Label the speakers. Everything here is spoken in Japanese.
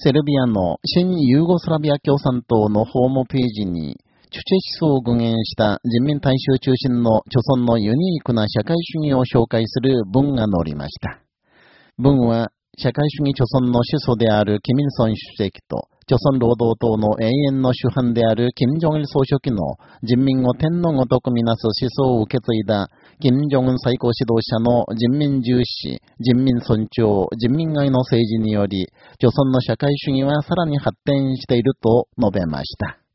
Speaker 1: セルビアの新ユーゴスラビア共産党のホームページに、チュチェ思想を具現した人民大衆中心の著村のユニークな社会主義を紹介する文が載りました。文は、社会主義著村の始祖であるキミルソン主席と、朝鮮労働党の永遠の主犯である金正日総書記の人民を天皇ごとくみなす思想を受け継いだ金正恩最高指導者の人民重視、人民尊重、人民愛の政治により、朝鮮の社会主義はさらに発展していると述べました。